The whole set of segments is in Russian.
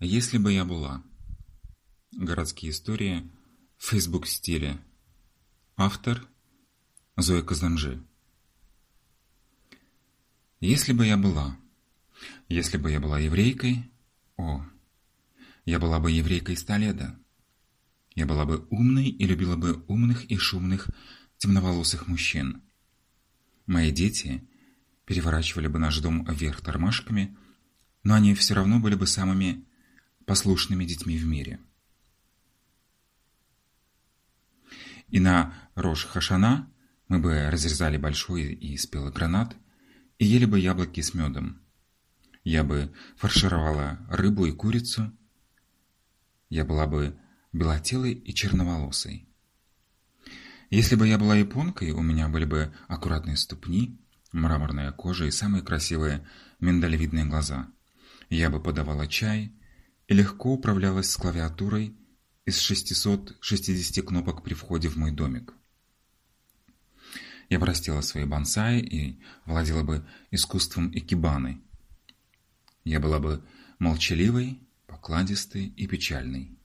Если бы я была. Городские истории в фейсбук-стиле. Автор Зоя Казанжи. Если бы я была. Если бы я была еврейкой, о, я была бы еврейкой Столеда. Я была бы умной и любила бы умных и шумных темноволосых мужчин. Мои дети переворачивали бы наш дом вверх тормашками, но они все равно были бы самыми послушными детьми в мире. И на Рош Хашана мы бы разрезали большой и спелый гранат и ели бы яблоки с медом. Я бы фаршировала рыбу и курицу. Я была бы белотелой и черноволосой. Если бы я была японкой, у меня были бы аккуратные ступни, мраморная кожа и самые красивые миндалевидные глаза. Я бы подавала чай, и легко управлялась с клавиатурой из 660 кнопок при входе в мой домик. Я простила свои бонсаи и владела бы искусством икебаны. Я была бы молчаливой, покладистой и печальной.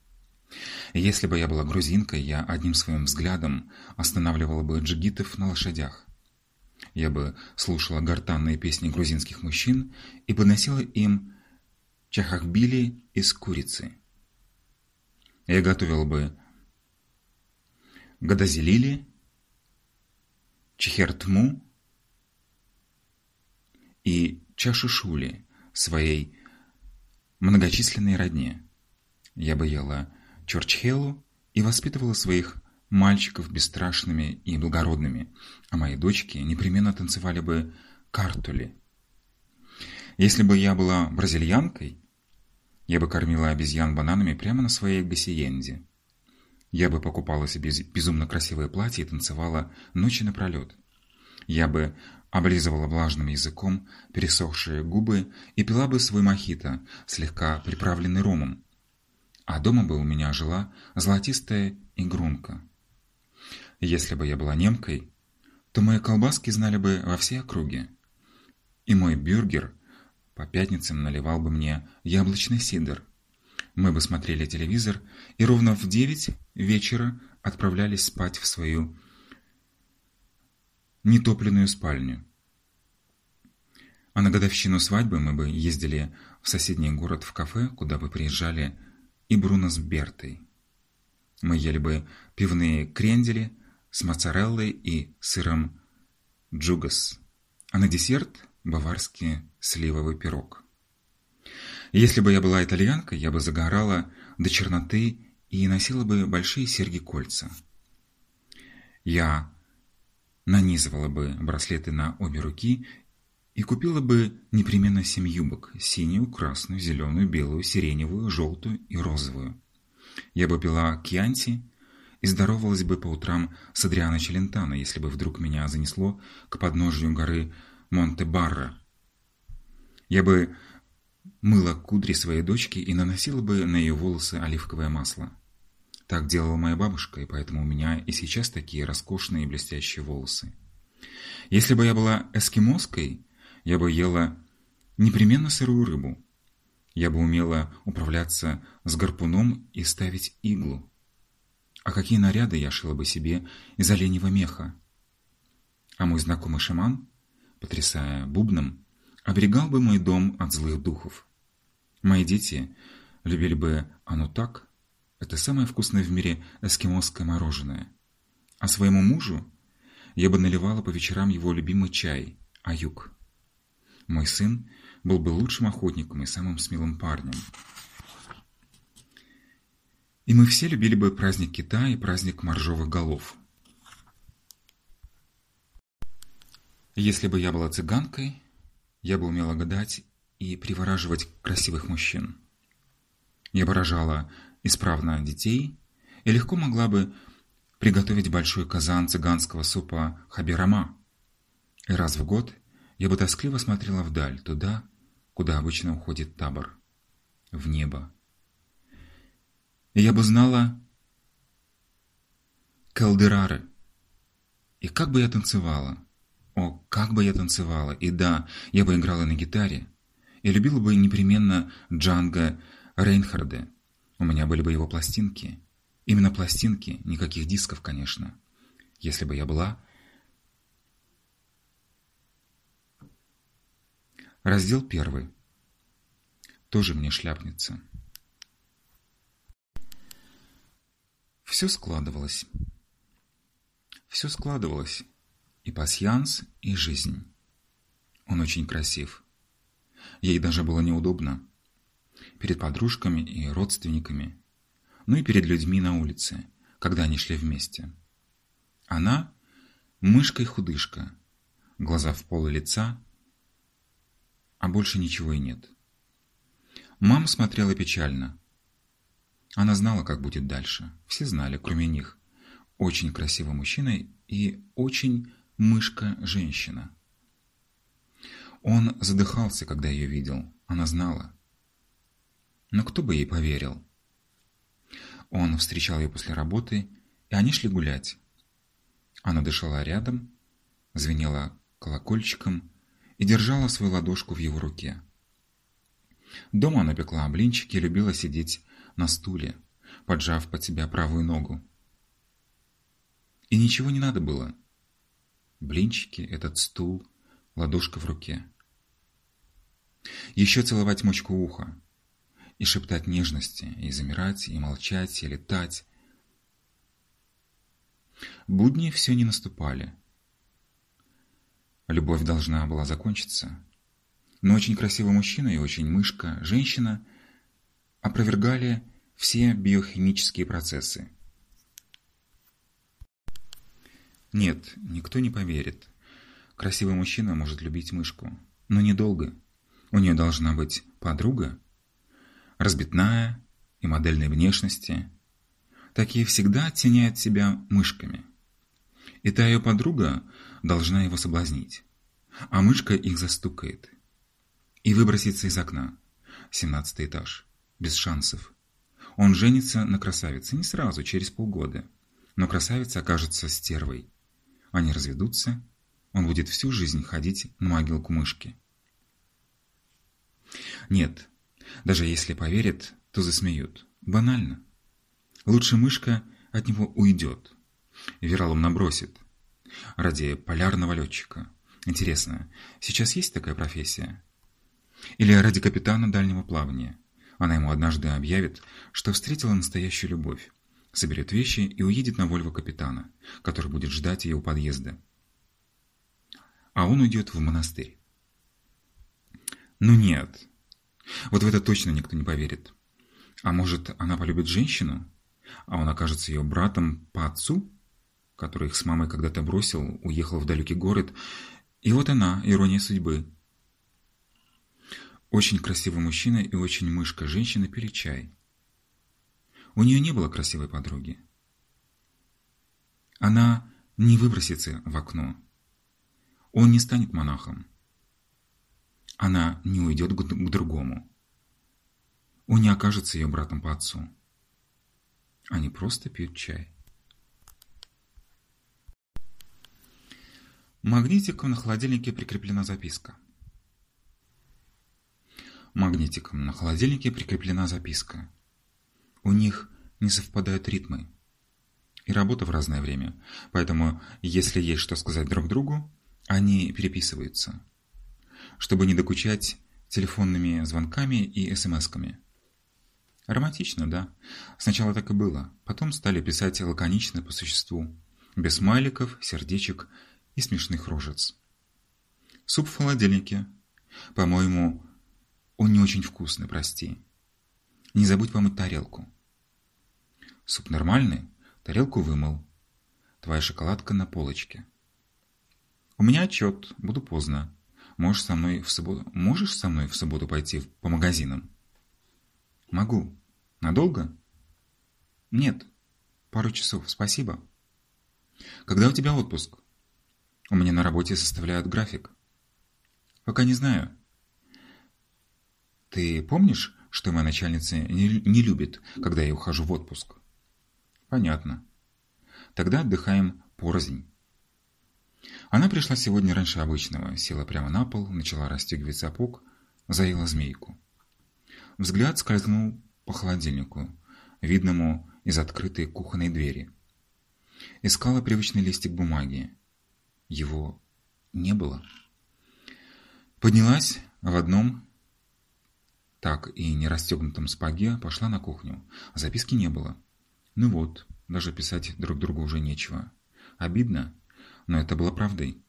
Если бы я была грузинкой, я одним своим взглядом останавливала бы джигитов на лошадях. Я бы слушала гортанные песни грузинских мужчин и подносила им чахахбили из курицы. Я готовил бы гадазелили, чехертму и чашушули своей многочисленной родне. Я бы ела чорчхелу и воспитывала своих мальчиков бесстрашными и благородными, а мои дочки непременно танцевали бы картули. Если бы я была бразильянкой, я бы кормила обезьян бананами прямо на своей гасиенде. Я бы покупала себе безумно красивое платье и танцевала ночи напролет. Я бы облизывала влажным языком пересохшие губы и пила бы свой мохито, слегка приправленный ромом. А дома бы у меня жила золотистая игрунка. Если бы я была немкой, то мои колбаски знали бы во всей округе. И мой бюргер – по пятницам наливал бы мне яблочный сидр. Мы бы смотрели телевизор и ровно в девять вечера отправлялись спать в свою нетопленную спальню. А на годовщину свадьбы мы бы ездили в соседний город в кафе, куда бы приезжали и Бруно с Бертой. Мы ели бы пивные крендели с моцареллой и сыром джугас, а на десерт баварский сливовый пирог. Если бы я была итальянкой, я бы загорала до черноты и носила бы большие серьги-кольца. Я нанизывала бы браслеты на обе руки и купила бы непременно семь юбок – синюю, красную, зеленую, белую, сиреневую, желтую и розовую. Я бы пила кьянти и здоровалась бы по утрам с Адриано Челентано, если бы вдруг меня занесло к подножию горы Монте-Барра. Я бы мыла кудри своей дочки и наносила бы на ее волосы оливковое масло. Так делала моя бабушка, и поэтому у меня и сейчас такие роскошные и блестящие волосы. Если бы я была эскимоской, я бы ела непременно сырую рыбу. Я бы умела управляться с гарпуном и ставить иглу. А какие наряды я шила бы себе из оленьего меха? А мой знакомый шаман потрясая бубном, оберегал бы мой дом от злых духов. Мои дети любили бы оно так, это самое вкусное в мире эскимосское мороженое. А своему мужу я бы наливала по вечерам его любимый чай, аюк. Мой сын был бы лучшим охотником и самым смелым парнем. И мы все любили бы праздник кита и праздник моржовых голов – Если бы я была цыганкой, я бы умела гадать и привораживать красивых мужчин. Я бы рожала исправно детей и легко могла бы приготовить большой казан цыганского супа хабирама. И раз в год я бы тоскливо смотрела вдаль, туда, куда обычно уходит табор, в небо. И я бы знала калдерары. И как бы я танцевала, о, как бы я танцевала! И да, я бы играла на гитаре. И любила бы непременно Джанго Рейнхарде. У меня были бы его пластинки. Именно пластинки, никаких дисков, конечно. Если бы я была... Раздел первый. Тоже мне шляпница. Все складывалось. Все складывалось. И пасьянс, и жизнь. Он очень красив. Ей даже было неудобно. Перед подружками и родственниками. Ну и перед людьми на улице, когда они шли вместе. Она – мышка и худышка. Глаза в пол лица, а больше ничего и нет. Мама смотрела печально. Она знала, как будет дальше. Все знали, кроме них. Очень красивый мужчина и очень мышка-женщина. Он задыхался, когда ее видел. Она знала. Но кто бы ей поверил? Он встречал ее после работы, и они шли гулять. Она дышала рядом, звенела колокольчиком и держала свою ладошку в его руке. Дома она пекла блинчики и любила сидеть на стуле, поджав под себя правую ногу. И ничего не надо было. Блинчики, этот стул, ладошка в руке. Еще целовать мочку уха. И шептать нежности, и замирать, и молчать, и летать. Будни все не наступали. Любовь должна была закончиться. Но очень красивый мужчина и очень мышка, женщина опровергали все биохимические процессы. Нет, никто не поверит. Красивый мужчина может любить мышку, но недолго. У нее должна быть подруга, разбитная и модельной внешности. Такие всегда оттеняют себя мышками. И та ее подруга должна его соблазнить, а мышка их застукает. И выбросится из окна. Семнадцатый этаж. Без шансов. Он женится на красавице не сразу, через полгода. Но красавица окажется стервой. Они разведутся, он будет всю жизнь ходить на могилку мышки. Нет, даже если поверят, то засмеют. Банально. Лучше мышка от него уйдет. Вералом набросит. Ради полярного летчика. Интересно, сейчас есть такая профессия? Или ради капитана дальнего плавания? Она ему однажды объявит, что встретила настоящую любовь соберет вещи и уедет на Вольво капитана, который будет ждать ее у подъезда. А он уйдет в монастырь. Ну нет. Вот в это точно никто не поверит. А может, она полюбит женщину, а он окажется ее братом по отцу, который их с мамой когда-то бросил, уехал в далекий город, и вот она, ирония судьбы. Очень красивый мужчина и очень мышка женщина пили чай. У нее не было красивой подруги. Она не выбросится в окно. Он не станет монахом. Она не уйдет к другому. Он не окажется ее братом по отцу. Они просто пьют чай. Магнитиком на холодильнике прикреплена записка. Магнитиком на холодильнике прикреплена записка. У них не совпадают ритмы. И работа в разное время. Поэтому, если есть что сказать друг другу, они переписываются. Чтобы не докучать телефонными звонками и смс-ками. Романтично, да? Сначала так и было. Потом стали писать лаконично по существу. Без смайликов, сердечек и смешных рожец. Суп в холодильнике. По-моему, он не очень вкусный, прости. Не забудь помыть тарелку. Суп нормальный, тарелку вымыл. Твоя шоколадка на полочке. У меня отчет, буду поздно. Можешь со мной в субботу, можешь со мной в субботу пойти по магазинам? Могу. Надолго? Нет. Пару часов, спасибо. Когда у тебя отпуск? У меня на работе составляют график. Пока не знаю. Ты помнишь, что моя начальница не, не любит, когда я ухожу в отпуск? Понятно. Тогда отдыхаем порознь. Она пришла сегодня раньше обычного, села прямо на пол, начала расстегивать сапог, заела змейку. Взгляд скользнул по холодильнику, видному из открытой кухонной двери. Искала привычный листик бумаги. Его не было. Поднялась в одном так и не расстегнутом спаге, пошла на кухню. Записки не было. Ну вот, даже писать друг другу уже нечего. Обидно, но это было правдой.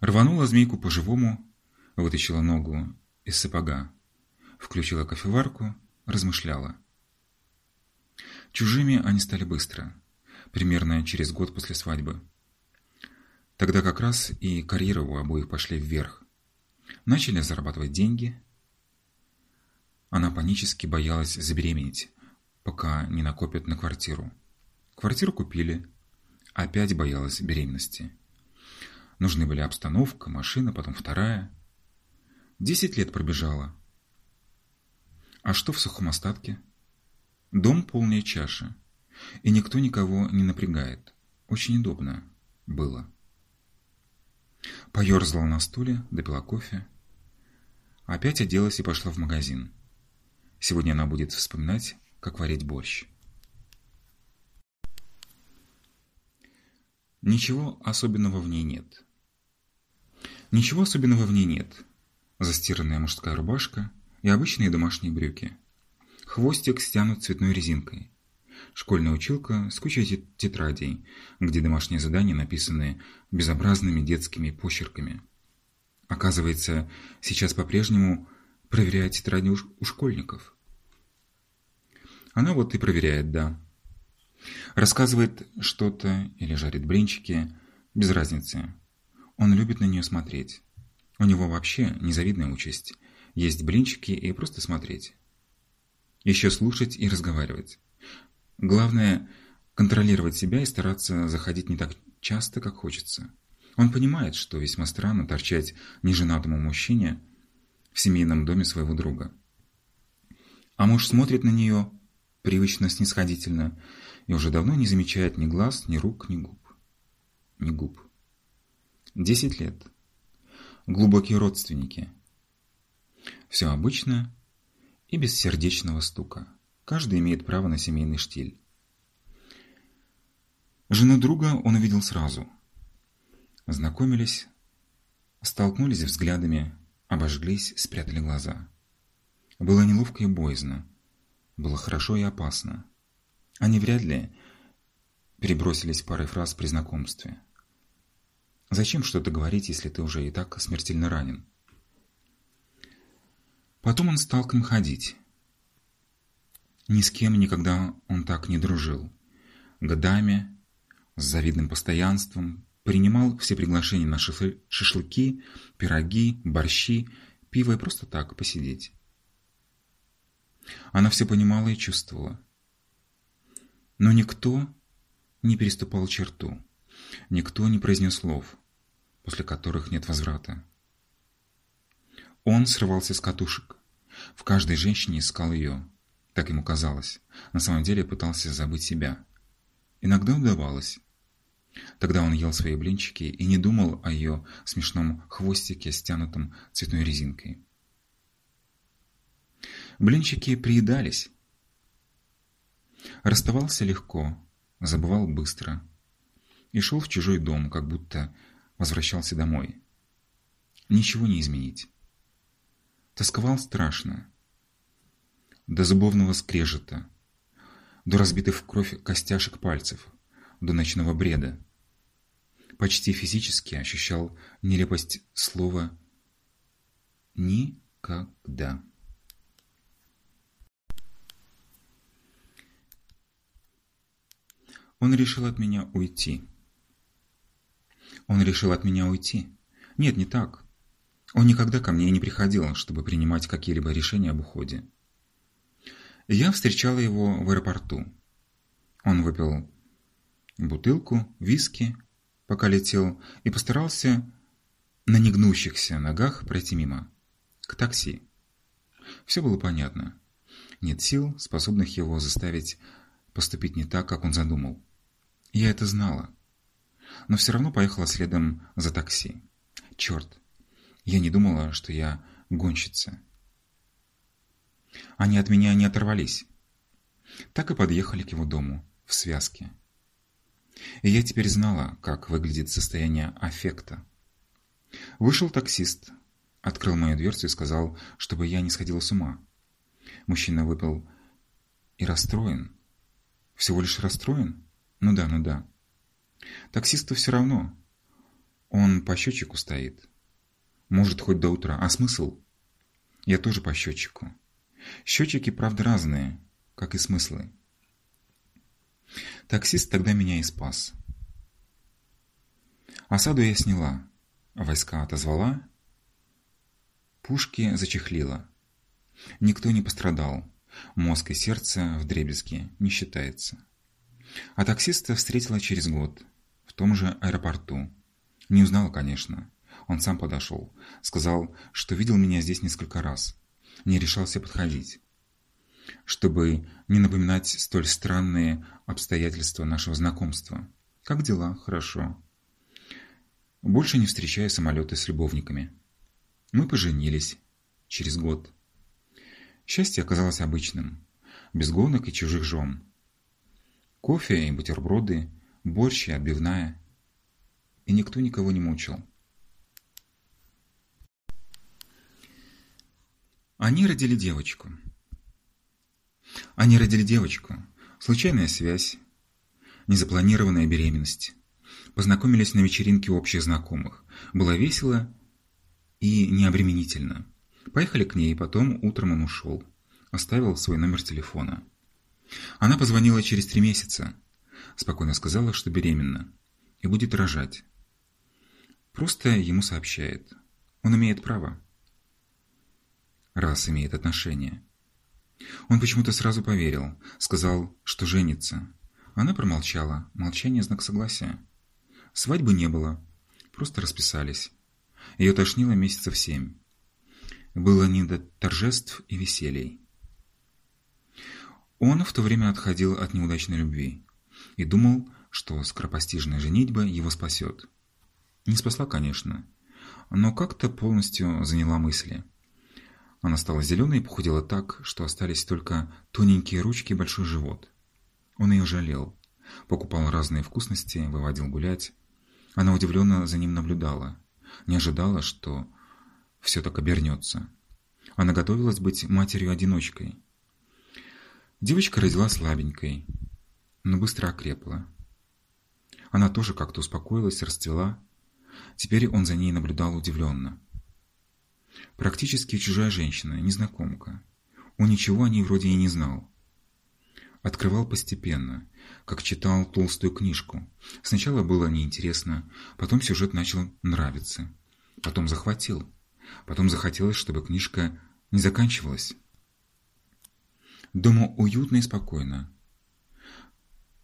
Рванула змейку по-живому, вытащила ногу из сапога, включила кофеварку, размышляла. Чужими они стали быстро, примерно через год после свадьбы. Тогда как раз и карьера у обоих пошли вверх. Начали зарабатывать деньги. Она панически боялась забеременеть, пока не накопят на квартиру. Квартиру купили. Опять боялась беременности. Нужны были обстановка, машина, потом вторая. Десять лет пробежала. А что в сухом остатке? Дом полная чаша. И никто никого не напрягает. Очень удобно было. Поерзала на стуле, допила кофе. Опять оделась и пошла в магазин. Сегодня она будет вспоминать, как варить борщ. Ничего особенного в ней нет. Ничего особенного в ней нет. Застиранная мужская рубашка и обычные домашние брюки. Хвостик стянут цветной резинкой. Школьная училка с кучей тетрадей, где домашние задания написаны безобразными детскими почерками. Оказывается, сейчас по-прежнему проверяет тетради у школьников. Она вот и проверяет, да. Рассказывает что-то или жарит блинчики, без разницы. Он любит на нее смотреть. У него вообще незавидная участь. Есть блинчики и просто смотреть. Еще слушать и разговаривать. Главное – контролировать себя и стараться заходить не так часто, как хочется. Он понимает, что весьма странно торчать неженатому мужчине в семейном доме своего друга. А муж смотрит на нее привычно снисходительно и уже давно не замечает ни глаз, ни рук, ни губ. Ни губ. Десять лет. Глубокие родственники. Все обычно и без сердечного стука. Каждый имеет право на семейный штиль. Жену друга он увидел сразу. Знакомились, столкнулись взглядами, обожглись, спрятали глаза. Было неловко и боязно. Было хорошо и опасно. Они вряд ли перебросились парой фраз при знакомстве. Зачем что-то говорить, если ты уже и так смертельно ранен? Потом он стал к ним ходить. Ни с кем никогда он так не дружил. Годами, с завидным постоянством, принимал все приглашения на шашлыки, пироги, борщи, пиво и просто так посидеть. Она все понимала и чувствовала. Но никто не переступал черту. Никто не произнес слов, после которых нет возврата. Он срывался с катушек. В каждой женщине искал ее. Так ему казалось. На самом деле пытался забыть себя. Иногда удавалось. Тогда он ел свои блинчики и не думал о ее смешном хвостике, стянутом цветной резинкой. Блинчики приедались. Расставался легко, забывал быстро и шел в чужой дом, как будто возвращался домой. Ничего не изменить. Тосковал страшно. До зубовного скрежета, до разбитых в кровь костяшек пальцев, до ночного бреда. Почти физически ощущал нелепость слова «никогда». Он решил от меня уйти. Он решил от меня уйти. Нет, не так. Он никогда ко мне не приходил, чтобы принимать какие-либо решения об уходе. Я встречала его в аэропорту. Он выпил бутылку, виски, пока летел, и постарался на негнущихся ногах пройти мимо. К такси. Все было понятно. Нет сил, способных его заставить поступить не так, как он задумал. Я это знала. Но все равно поехала следом за такси. Черт, я не думала, что я гонщица. Они от меня не оторвались. Так и подъехали к его дому, в связке. И я теперь знала, как выглядит состояние аффекта. Вышел таксист, открыл мою дверцу и сказал, чтобы я не сходила с ума. Мужчина выпил и расстроен. Всего лишь расстроен? Ну да, ну да. Таксисту все равно. Он по счетчику стоит. Может, хоть до утра. А смысл? Я тоже по счетчику. Счетчики, правда, разные, как и смыслы. Таксист тогда меня и спас. Осаду я сняла, войска отозвала, пушки зачехлила. Никто не пострадал, мозг и сердце в дребезге не считается. А таксиста встретила через год, в том же аэропорту. Не узнала, конечно. Он сам подошел, сказал, что видел меня здесь несколько раз. Не решался подходить чтобы не напоминать столь странные обстоятельства нашего знакомства. Как дела? Хорошо. Больше не встречаю самолеты с любовниками. Мы поженились. Через год. Счастье оказалось обычным. Без гонок и чужих жен. Кофе и бутерброды, борщ и отбивная. И никто никого не мучил. Они родили девочку. Они родили девочку. Случайная связь. Незапланированная беременность. Познакомились на вечеринке общих знакомых. Было весело и необременительно. Поехали к ней, потом утром он ушел. Оставил свой номер телефона. Она позвонила через три месяца. Спокойно сказала, что беременна. И будет рожать. Просто ему сообщает. Он имеет право. Раз имеет отношение. Он почему-то сразу поверил, сказал, что женится. Она промолчала, молчание – знак согласия. Свадьбы не было, просто расписались. Ее тошнило месяцев семь. Было не до торжеств и веселий. Он в то время отходил от неудачной любви и думал, что скоропостижная женитьба его спасет. Не спасла, конечно, но как-то полностью заняла мысли – она стала зеленой и похудела так, что остались только тоненькие ручки и большой живот. Он ее жалел. Покупал разные вкусности, выводил гулять. Она удивленно за ним наблюдала. Не ожидала, что все так обернется. Она готовилась быть матерью-одиночкой. Девочка родила слабенькой, но быстро окрепла. Она тоже как-то успокоилась, расцвела. Теперь он за ней наблюдал удивленно. Практически чужая женщина, незнакомка. Он ничего о ней вроде и не знал. Открывал постепенно, как читал толстую книжку. Сначала было неинтересно, потом сюжет начал нравиться. Потом захватил. Потом захотелось, чтобы книжка не заканчивалась. Дома уютно и спокойно.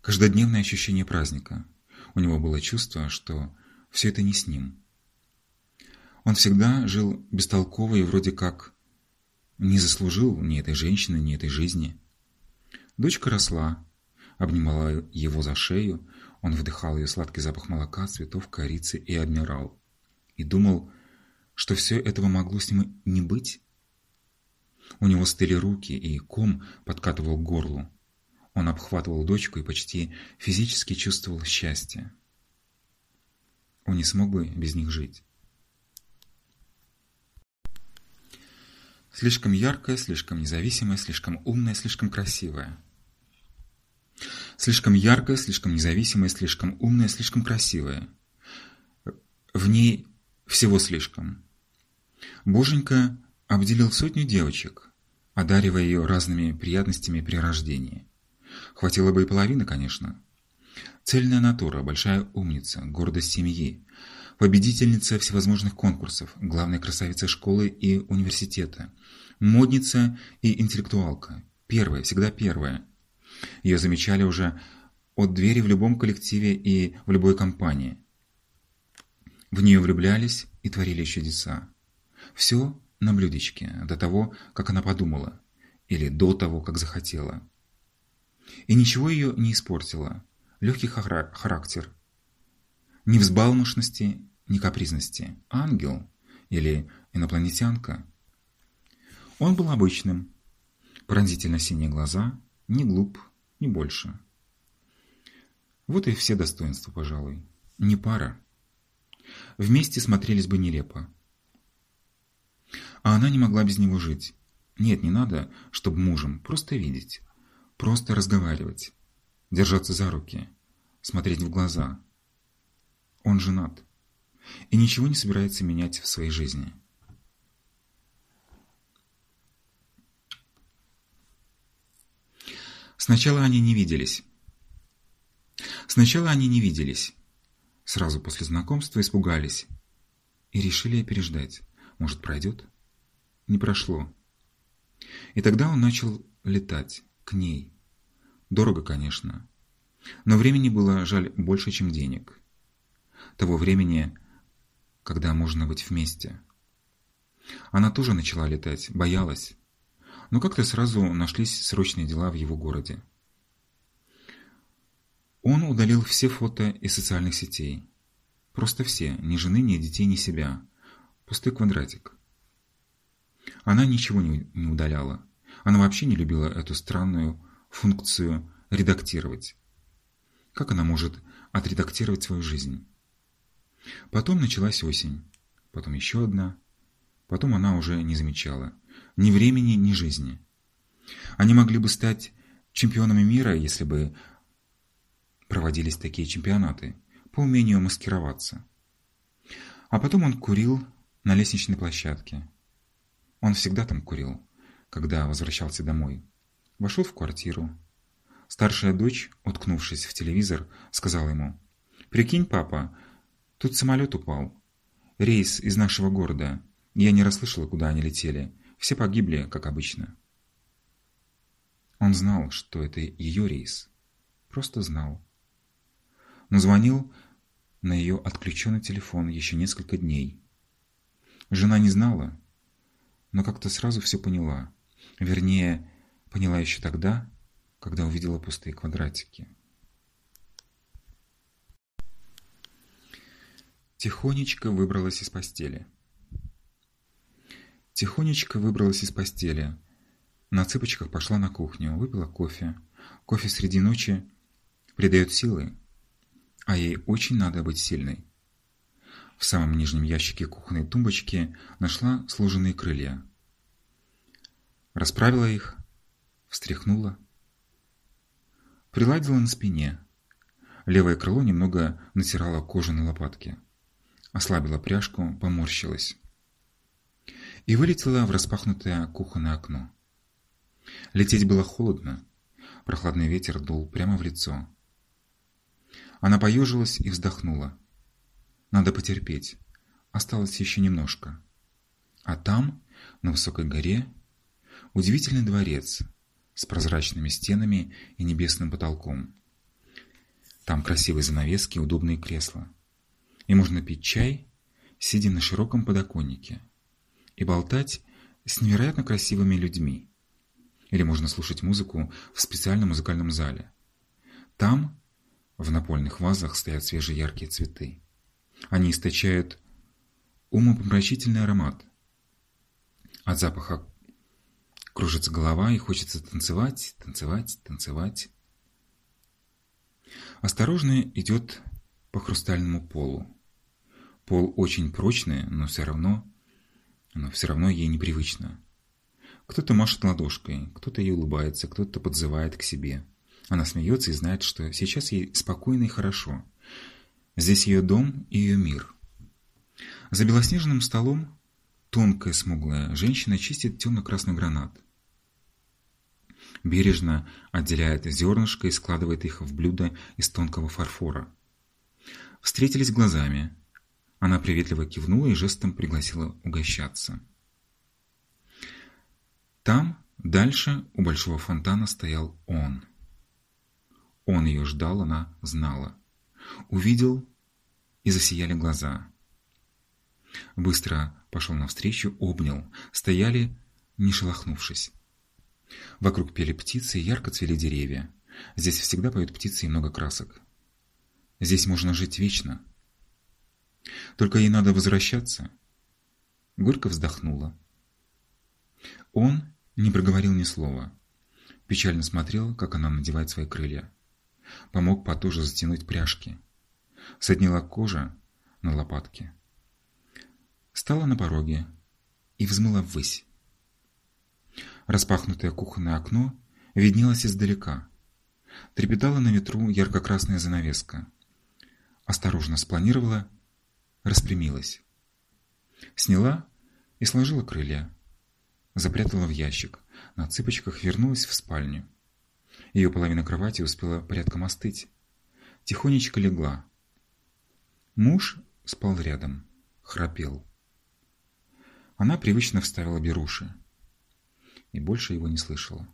Каждодневное ощущение праздника. У него было чувство, что все это не с ним. Он всегда жил бестолково и вроде как не заслужил ни этой женщины, ни этой жизни. Дочка росла, обнимала его за шею, он вдыхал ее сладкий запах молока, цветов, корицы и обмирал. И думал, что все этого могло с ним не быть. У него стыли руки, и ком подкатывал к горлу. Он обхватывал дочку и почти физически чувствовал счастье. Он не смог бы без них жить. Слишком яркая, слишком независимая, слишком умная, слишком красивая. Слишком яркая, слишком независимая, слишком умная, слишком красивая. В ней всего слишком. Боженька обделил сотню девочек, одаривая ее разными приятностями при рождении. Хватило бы и половины, конечно. Цельная натура, большая умница, гордость семьи, победительница всевозможных конкурсов, главная красавица школы и университета, модница и интеллектуалка. Первая, всегда первая. Ее замечали уже от двери в любом коллективе и в любой компании. В нее влюблялись и творили чудеса. Все на блюдечке, до того, как она подумала, или до того, как захотела. И ничего ее не испортило. Легкий характер, ни взбалмошности, ни капризности. Ангел или инопланетянка. Он был обычным. Пронзительно синие глаза, не глуп, не больше. Вот и все достоинства, пожалуй. Не пара. Вместе смотрелись бы нелепо. А она не могла без него жить. Нет, не надо, чтобы мужем, просто видеть. Просто разговаривать. Держаться за руки. Смотреть в глаза. Он женат. И ничего не собирается менять в своей жизни. Сначала они не виделись. Сначала они не виделись. Сразу после знакомства испугались. И решили переждать. Может, пройдет? Не прошло. И тогда он начал летать к ней. Дорого, конечно. Но времени было, жаль, больше, чем денег. Того времени, когда можно быть вместе. Она тоже начала летать, боялась. Но как-то сразу нашлись срочные дела в его городе. Он удалил все фото из социальных сетей. Просто все, ни жены, ни детей, ни себя. Пустой квадратик. Она ничего не, удаляла. Она вообще не любила эту странную функцию редактировать. Как она может отредактировать свою жизнь? Потом началась осень, потом еще одна. Потом она уже не замечала ни времени, ни жизни. Они могли бы стать чемпионами мира, если бы проводились такие чемпионаты по умению маскироваться. А потом он курил на лестничной площадке. Он всегда там курил, когда возвращался домой. Вошел в квартиру. Старшая дочь, уткнувшись в телевизор, сказала ему, «Прикинь, папа, тут самолет упал. Рейс из нашего города. Я не расслышала, куда они летели. Все погибли, как обычно». Он знал, что это ее рейс. Просто знал. Но звонил на ее отключенный телефон еще несколько дней. Жена не знала, но как-то сразу все поняла. Вернее, поняла еще тогда, когда увидела пустые квадратики. Тихонечко выбралась из постели. Тихонечко выбралась из постели. На цыпочках пошла на кухню, выпила кофе. Кофе среди ночи придает силы, а ей очень надо быть сильной. В самом нижнем ящике кухонной тумбочки нашла сложенные крылья. Расправила их, встряхнула. Приладила на спине. Левое крыло немного натирало кожу на лопатке. Ослабила пряжку, поморщилась. И вылетела в распахнутое кухонное окно. Лететь было холодно. Прохладный ветер дул прямо в лицо. Она поежилась и вздохнула. Надо потерпеть. Осталось еще немножко. А там, на высокой горе, удивительный дворец с прозрачными стенами и небесным потолком. Там красивые занавески и удобные кресла. И можно пить чай, сидя на широком подоконнике, и болтать с невероятно красивыми людьми. Или можно слушать музыку в специальном музыкальном зале. Там в напольных вазах стоят свежие яркие цветы. Они источают умопомрачительный аромат. От запаха кружится голова и хочется танцевать, танцевать, танцевать. Осторожно идет по хрустальному полу. Пол очень прочный, но все равно, но все равно ей непривычно. Кто-то машет ладошкой, кто-то ей улыбается, кто-то подзывает к себе. Она смеется и знает, что сейчас ей спокойно и хорошо. Здесь ее дом и ее мир. За белоснежным столом тонкая смуглая женщина чистит темно-красный гранат. Бережно отделяет зернышко и складывает их в блюдо из тонкого фарфора. Встретились глазами. Она приветливо кивнула и жестом пригласила угощаться. Там, дальше, у большого фонтана стоял он. Он ее ждал, она знала. Увидел, и засияли глаза. Быстро пошел навстречу, обнял. Стояли, не шелохнувшись. Вокруг пели птицы, ярко цвели деревья. Здесь всегда поют птицы и много красок. Здесь можно жить вечно. Только ей надо возвращаться. Горько вздохнула. Он Не проговорил ни слова. Печально смотрел, как она надевает свои крылья. Помог потуже затянуть пряжки. Соднила кожа на лопатке. Стала на пороге и взмыла ввысь. Распахнутое кухонное окно виднелось издалека. Трепетала на ветру ярко-красная занавеска. Осторожно спланировала, распрямилась. Сняла и сложила крылья. Запрятала в ящик. На цыпочках вернулась в спальню. Ее половина кровати успела порядком остыть. Тихонечко легла. Муж спал рядом, храпел. Она привычно вставила беруши и больше его не слышала.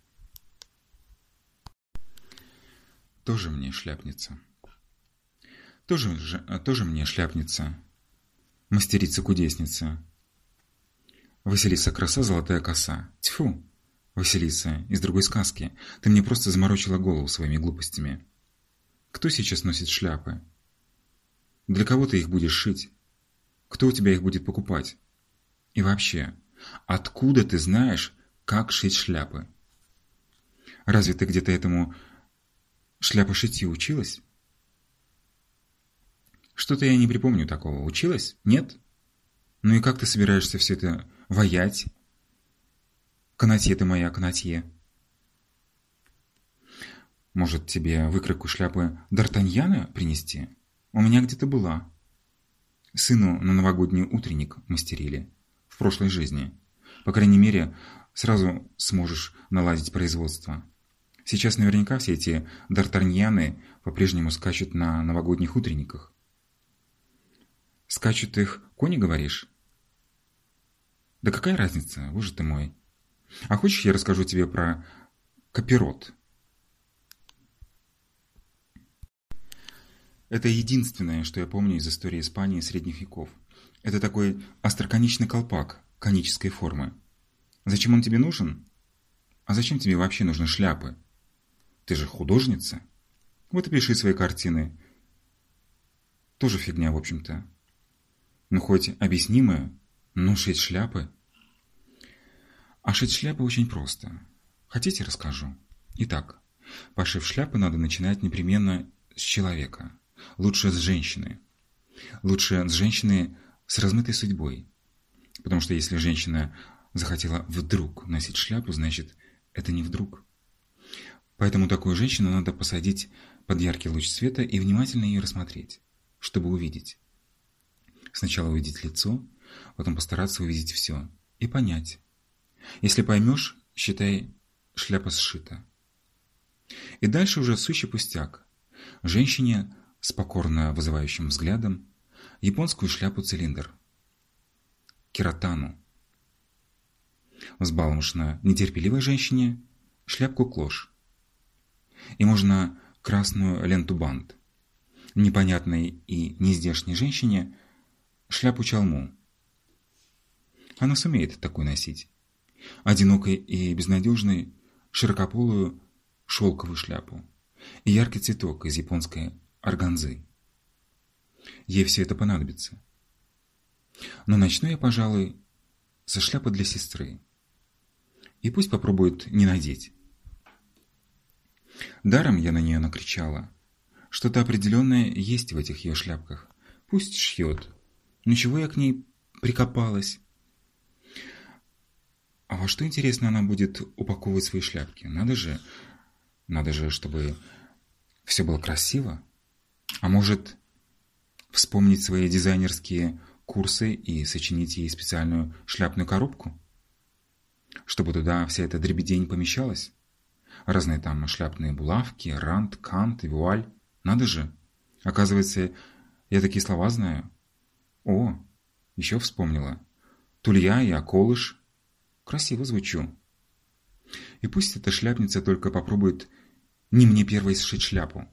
Тоже мне шляпница. Тоже, же, тоже мне шляпница. Мастерица-кудесница. Василиса краса, золотая коса. Тьфу! Василиса, из другой сказки. Ты мне просто заморочила голову своими глупостями. Кто сейчас носит шляпы? Для кого ты их будешь шить? Кто у тебя их будет покупать? И вообще, откуда ты знаешь, как шить шляпы? Разве ты где-то этому шляпошитью училась? Что-то я не припомню такого. Училась? Нет? Ну и как ты собираешься все это воять? Канатье ты моя, канатье. Может, тебе выкройку шляпы Д'Артаньяна принести? У меня где-то была. Сыну на новогодний утренник мастерили. В прошлой жизни. По крайней мере, сразу сможешь наладить производство. Сейчас наверняка все эти Д'Артаньяны по-прежнему скачут на новогодних утренниках. Скачут их кони, говоришь? Да какая разница, боже ты мой. А хочешь, я расскажу тебе про капирот? Это единственное, что я помню из истории Испании средних веков. Это такой остроконечный колпак конической формы. Зачем он тебе нужен? А зачем тебе вообще нужны шляпы? Ты же художница. Вот и пиши свои картины. Тоже фигня, в общем-то. Ну, хоть объяснимое, но шить шляпы... А шить шляпы очень просто. Хотите, расскажу? Итак, пошив шляпы надо начинать непременно с человека. Лучше с женщины. Лучше с женщины с размытой судьбой. Потому что если женщина захотела вдруг носить шляпу, значит, это не вдруг. Поэтому такую женщину надо посадить под яркий луч света и внимательно ее рассмотреть, чтобы увидеть. Сначала увидеть лицо, потом постараться увидеть все и понять. Если поймешь, считай, шляпа сшита. И дальше уже сущий пустяк. Женщине с покорно вызывающим взглядом японскую шляпу-цилиндр. Киротану. Взбалмошно нетерпеливой женщине шляпку-клош и можно красную ленту-бант. Непонятной и нездешней женщине шляпу-чалму. Она сумеет такую носить. Одинокой и безнадежной широкополую шелковую шляпу и яркий цветок из японской органзы. Ей все это понадобится. Но начну я, пожалуй, со шляпы для сестры. И пусть попробует не надеть. Даром я на нее накричала. Что-то определенное есть в этих ее шляпках. Пусть шьет. Ничего я к ней прикопалась. А во что, интересно, она будет упаковывать свои шляпки? Надо же, надо же, чтобы все было красиво. А может, вспомнить свои дизайнерские курсы и сочинить ей специальную шляпную коробку? Чтобы туда вся эта дребедень помещалась? Разные там шляпные булавки, рант, кант, вуаль. Надо же. Оказывается, я такие слова знаю. О, еще вспомнила. Тулья и околыш. Красиво звучу. И пусть эта шляпница только попробует не мне первой сшить шляпу.